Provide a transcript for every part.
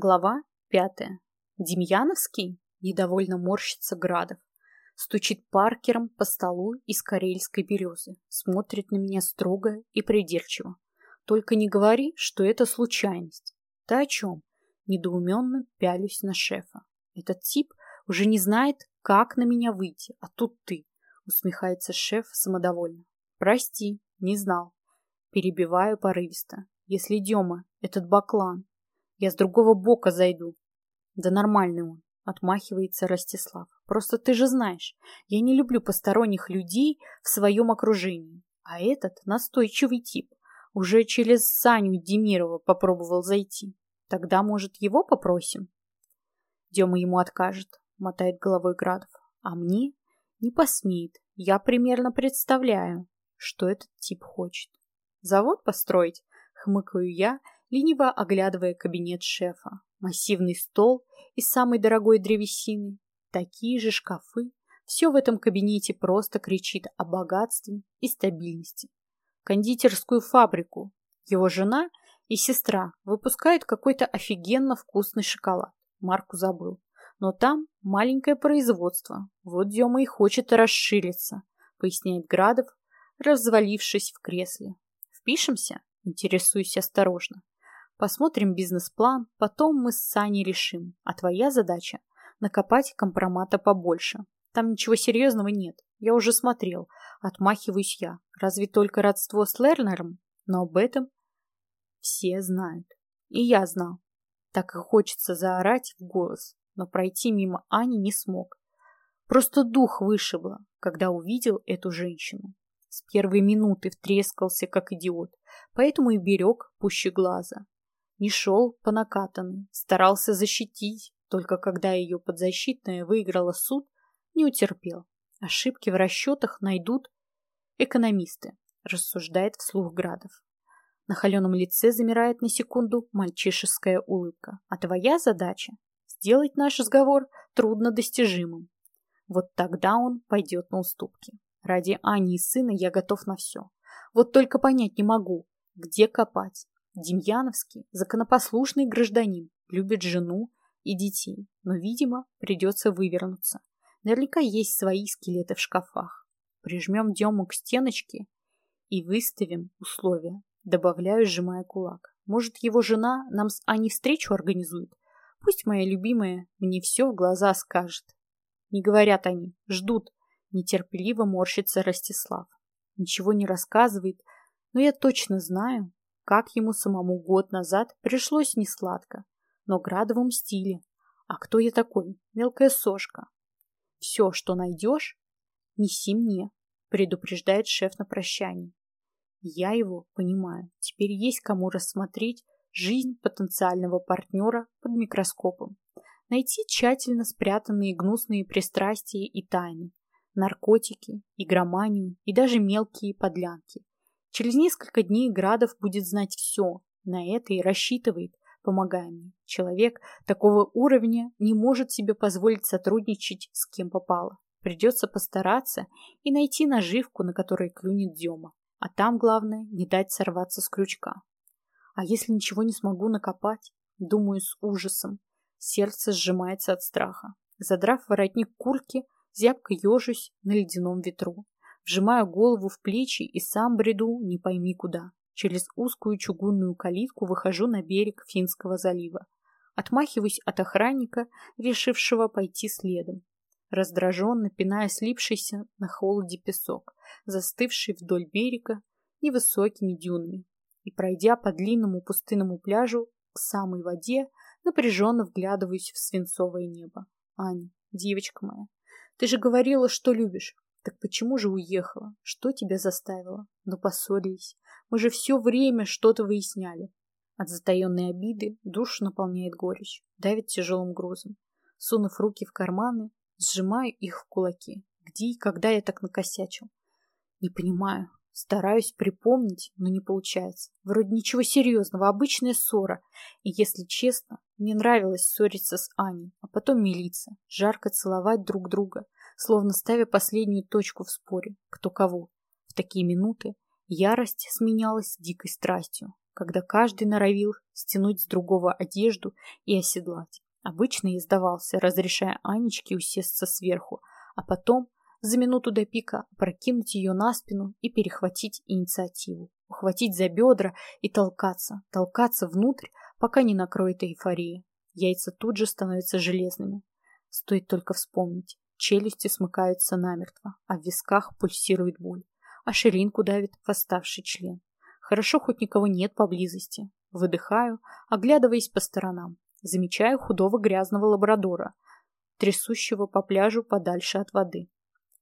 Глава пятая. Демьяновский недовольно морщится Градов. Стучит паркером по столу из карельской березы. Смотрит на меня строго и придирчиво. Только не говори, что это случайность. Ты о чем? Недоуменно пялюсь на шефа. Этот тип уже не знает, как на меня выйти, а тут ты. Усмехается шеф самодовольно. Прости, не знал. Перебиваю порывисто. Если Дема, этот баклан, я с другого бока зайду. Да нормальный он, отмахивается Ростислав. Просто ты же знаешь, я не люблю посторонних людей в своем окружении. А этот настойчивый тип уже через Саню Демирова попробовал зайти. Тогда, может, его попросим? Дема ему откажет, мотает головой Градов. А мне не посмеет. Я примерно представляю, что этот тип хочет. Завод построить? Хмыкаю я, лениво оглядывая кабинет шефа. Массивный стол из самой дорогой древесины, такие же шкафы. Все в этом кабинете просто кричит о богатстве и стабильности. Кондитерскую фабрику. Его жена и сестра выпускают какой-то офигенно вкусный шоколад. Марку забыл. Но там маленькое производство. Вот Дема и хочет расшириться, поясняет Градов, развалившись в кресле. Впишемся? Интересуюсь осторожно. Посмотрим бизнес-план, потом мы с Саней решим. А твоя задача – накопать компромата побольше. Там ничего серьезного нет. Я уже смотрел. Отмахиваюсь я. Разве только родство с Лернером? Но об этом все знают. И я знал. Так и хочется заорать в голос, но пройти мимо Ани не смог. Просто дух вышибло, когда увидел эту женщину. С первой минуты втрескался, как идиот, поэтому и берег пуще глаза. Не шел по накатанной, старался защитить, только когда ее подзащитная выиграла суд, не утерпел. Ошибки в расчетах найдут экономисты, рассуждает вслух Градов. На холеном лице замирает на секунду мальчишеская улыбка. А твоя задача — сделать наш разговор труднодостижимым. Вот тогда он пойдет на уступки. Ради Ани и сына я готов на все. Вот только понять не могу, где копать. Демьяновский – законопослушный гражданин, любит жену и детей, но, видимо, придется вывернуться. Наверняка есть свои скелеты в шкафах. Прижмем Дему к стеночке и выставим условия. Добавляю, сжимая кулак. Может, его жена нам с Аней встречу организует? Пусть моя любимая мне все в глаза скажет. Не говорят они, ждут. Нетерпеливо морщится Ростислав. Ничего не рассказывает, но я точно знаю, как ему самому год назад пришлось несладко, но градовом стиле. А кто я такой? Мелкая сошка. Все, что найдешь, неси мне, предупреждает шеф на прощании. Я его понимаю. Теперь есть кому рассмотреть жизнь потенциального партнера под микроскопом. Найти тщательно спрятанные гнусные пристрастия и тайны, наркотики, игроманию и даже мелкие подлянки. Через несколько дней Градов будет знать все. На это и рассчитывает, помогая мне. Человек такого уровня не может себе позволить сотрудничать с кем попало. Придется постараться и найти наживку, на которой клюнет Дема. А там главное не дать сорваться с крючка. А если ничего не смогу накопать? Думаю с ужасом. Сердце сжимается от страха. Задрав воротник куртки, зябко ежусь на ледяном ветру. Вжимаю голову в плечи и сам бреду не пойми куда. Через узкую чугунную калитку выхожу на берег Финского залива. Отмахиваюсь от охранника, решившего пойти следом раздраженно пиная слипшийся на холоде песок, застывший вдоль берега невысокими дюнами, и, пройдя по длинному пустынному пляжу к самой воде, напряженно вглядываюсь в свинцовое небо. Аня, девочка моя, ты же говорила, что любишь. Так почему же уехала? Что тебя заставило? Ну, поссорились. Мы же все время что-то выясняли. От затаенной обиды душу наполняет горечь, давит тяжелым грузом. Сунув руки в карманы, Сжимаю их в кулаки. Где и когда я так накосячил? Не понимаю. Стараюсь припомнить, но не получается. Вроде ничего серьезного, обычная ссора. И, если честно, мне нравилось ссориться с Аней, а потом милиться, жарко целовать друг друга, словно ставя последнюю точку в споре, кто кого. В такие минуты ярость сменялась дикой страстью. когда каждый норовил стянуть с другого одежду и оседлать. Обычно я сдавался, разрешая Анечке усесться сверху, а потом за минуту до пика прокинуть ее на спину и перехватить инициативу, ухватить за бедра и толкаться, толкаться внутрь, пока не накроет эйфория. Яйца тут же становятся железными. Стоит только вспомнить. Челюсти смыкаются намертво, а в висках пульсирует боль, а ширинку давит восставший член. Хорошо, хоть никого нет поблизости. Выдыхаю, оглядываясь по сторонам. Замечаю худого грязного лабрадора, трясущего по пляжу подальше от воды.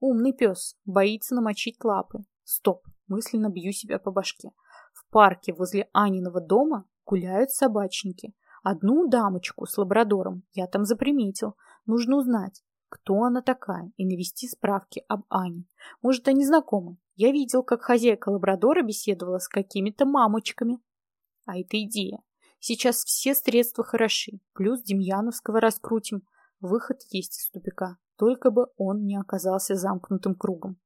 Умный пес, боится намочить лапы. Стоп, мысленно бью себя по башке. В парке возле Аниного дома гуляют собачники. Одну дамочку с лабрадором я там заприметил. Нужно узнать, кто она такая, и навести справки об Ане. Может, они знакомы. Я видел, как хозяйка лабрадора беседовала с какими-то мамочками. А это идея. Сейчас все средства хороши. Плюс Демьяновского раскрутим. Выход есть из тупика. Только бы он не оказался замкнутым кругом.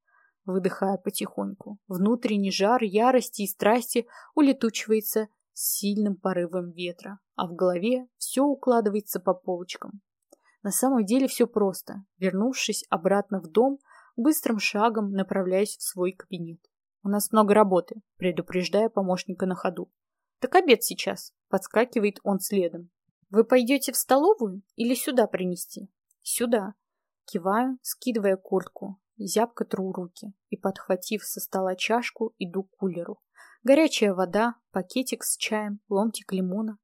Выдыхая потихоньку. Внутренний жар ярости и страсти улетучивается сильным порывом ветра, а в голове все укладывается по полочкам. На самом деле все просто. Вернувшись обратно в дом, быстрым шагом направляюсь в свой кабинет. У нас много работы, предупреждая помощника на ходу. Так обед сейчас. Подскакивает он следом. Вы пойдете в столовую или сюда принести? Сюда. Киваю, скидывая куртку, зябко тру руки и, подхватив со стола чашку, иду к кулеру. Горячая вода, пакетик с чаем, ломтик лимона,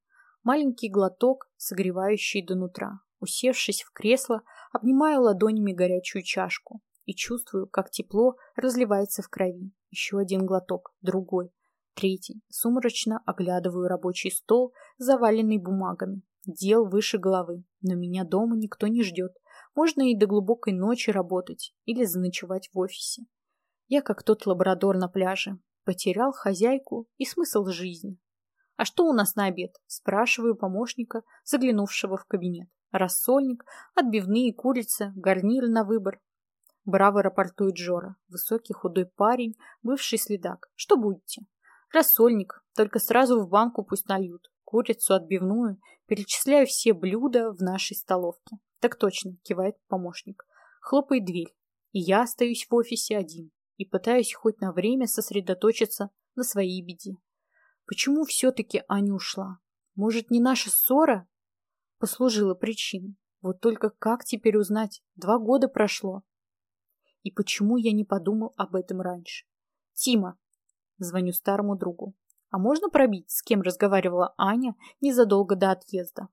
маленький глоток, согревающий до нутра. Усевшись в кресло, обнимаю ладонями горячую чашку и чувствую, как тепло разливается в крови. Еще один глоток, другой, третий. Сумрачно оглядываю рабочий стол, заваленный бумагами. Дел выше головы, но меня дома никто не ждет. Можно и до глубокой ночи работать или заночевать в офисе. Я как тот лабрадор на пляже. Потерял хозяйку и смысл жизни. «А что у нас на обед?» – спрашиваю помощника, заглянувшего в кабинет. «Рассольник, отбивные курицы, гарнир на выбор». Браво рапортует Жора, высокий худой парень, бывший следак. «Что будете?» «Рассольник, только сразу в банку пусть нальют. Курицу отбивную, перечисляю все блюда в нашей столовке. Так точно, кивает помощник. Хлопает дверь. И я остаюсь в офисе один и пытаюсь хоть на время сосредоточиться на своей беде. Почему все-таки Аня ушла? Может, не наша ссора послужила причиной? Вот только как теперь узнать? Два года прошло. И почему я не подумал об этом раньше? Тима. Звоню старому другу. А можно пробить, с кем разговаривала Аня незадолго до отъезда?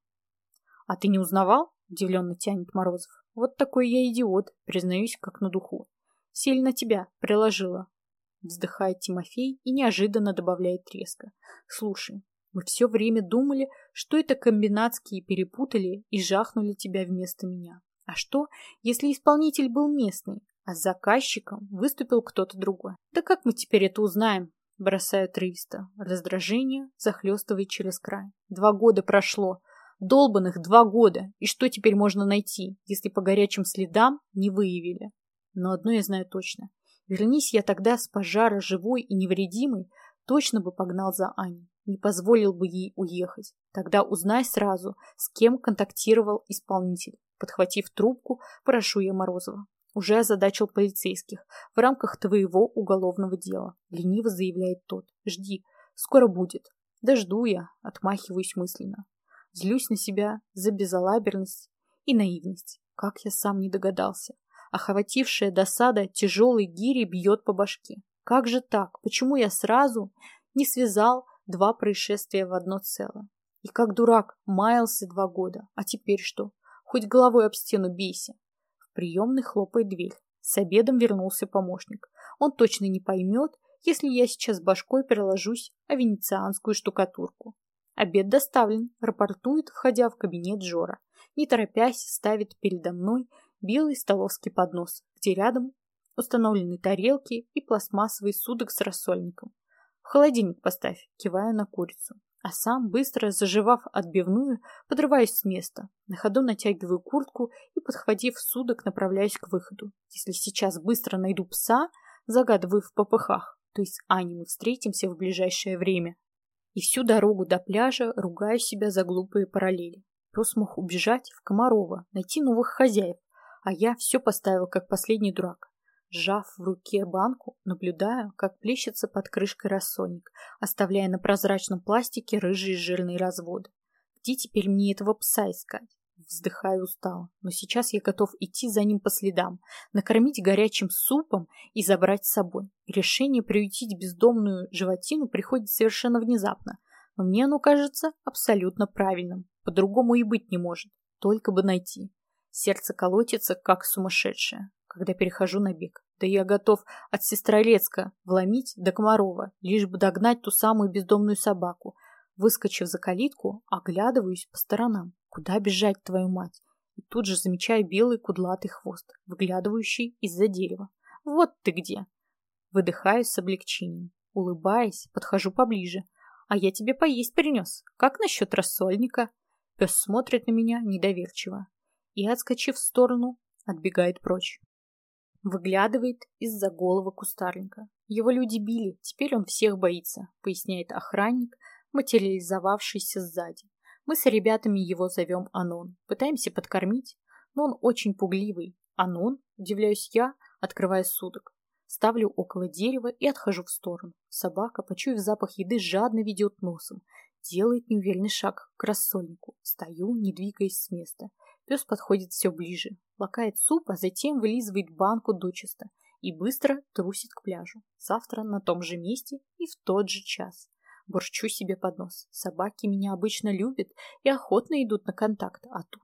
А ты не узнавал? Удивленно тянет Морозов. Вот такой я идиот, признаюсь, как на духу. Сильно тебя приложила. Вздыхает Тимофей и неожиданно добавляет резко. Слушай, мы все время думали, что это комбинатские перепутали и жахнули тебя вместо меня. А что, если исполнитель был местный, а с заказчиком выступил кто-то другой? Да как мы теперь это узнаем? Бросаю отрывисто. Раздражение захлестывает через край. Два года прошло, Долбанных два года. И что теперь можно найти, если по горячим следам не выявили? Но одно я знаю точно. Вернись я тогда с пожара живой и невредимой, точно бы погнал за Аней. Не позволил бы ей уехать. Тогда узнай сразу, с кем контактировал исполнитель. Подхватив трубку, прошу я Морозова. Уже озадачил полицейских. В рамках твоего уголовного дела. Лениво заявляет тот. Жди. Скоро будет. Да жду я. Отмахиваюсь мысленно. Злюсь на себя за безалаберность и наивность. Как я сам не догадался. Охватившая досада тяжелой гири бьет по башке. Как же так? Почему я сразу не связал два происшествия в одно целое? И как дурак маялся два года. А теперь что? Хоть головой об стену бейся. В приемной хлопает дверь. С обедом вернулся помощник. Он точно не поймет, если я сейчас башкой переложусь о венецианскую штукатурку. Обед доставлен, рапортует, входя в кабинет Жора. Не торопясь, ставит передо мной белый столовский поднос, где рядом установлены тарелки и пластмассовый судок с рассольником. В холодильник поставь, киваю на курицу. А сам, быстро заживав отбивную, подрываюсь с места. На ходу натягиваю куртку и, подхватив судок, направляюсь к выходу. Если сейчас быстро найду пса, загадываю в попыхах, то есть Ане мы встретимся в ближайшее время. И всю дорогу до пляжа ругаю себя за глупые параллели. Пес мог убежать в Комарова, найти новых хозяев, а я все поставил как последний дурак. Сжав в руке банку, наблюдаю, как плещется под крышкой рассольник, оставляя на прозрачном пластике рыжие жирные разводы. Где теперь мне этого пса искать? Вздыхаю устало, но сейчас я готов идти за ним по следам, накормить горячим супом и забрать с собой. Решение приютить бездомную животину приходит совершенно внезапно, но мне оно кажется абсолютно правильным. По-другому и быть не может, только бы найти. Сердце колотится, как сумасшедшее, когда перехожу на бег. Да я готов от Сестрорецка вломить до Комарова, лишь бы догнать ту самую бездомную собаку. Выскочив за калитку, оглядываюсь по сторонам. Куда бежать, твою мать? И тут же замечаю белый кудлатый хвост, выглядывающий из-за дерева. Вот ты где! Выдыхаю с облегчением. Улыбаясь, подхожу поближе. А я тебе поесть принес. Как насчет рассольника? Пес смотрит на меня недоверчиво и, отскочив в сторону, отбегает прочь. Выглядывает из-за головы кустарника. Его люди били, теперь он всех боится, поясняет охранник, материализовавшийся сзади. Мы с ребятами его зовем Анон. Пытаемся подкормить, но он очень пугливый. Анон, удивляюсь я, открывая судок. Ставлю около дерева и отхожу в сторону. Собака, почуяв запах еды, жадно ведет носом. Делает неуверенный шаг к рассольнику. Стою, не двигаясь с места. Пес подходит все ближе, лакает суп, а затем вылизывает банку дочисто и быстро трусит к пляжу. Завтра на том же месте и в тот же час. Борчу себе под нос. Собаки меня обычно любят и охотно идут на контакт, а тут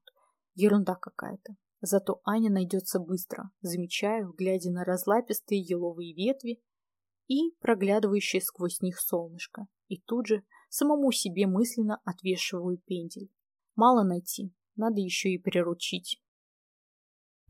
ерунда какая-то. Зато Аня найдется быстро, замечаю, глядя на разлапистые еловые ветви и проглядывающее сквозь них солнышко. И тут же самому себе мысленно отвешиваю пендель. Мало найти, надо еще и приручить.